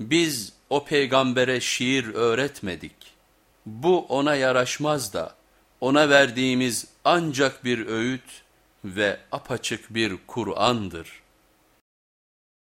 Biz o peygambere şiir öğretmedik. Bu ona yaraşmaz da ona verdiğimiz ancak bir öğüt ve apaçık bir Kur'an'dır.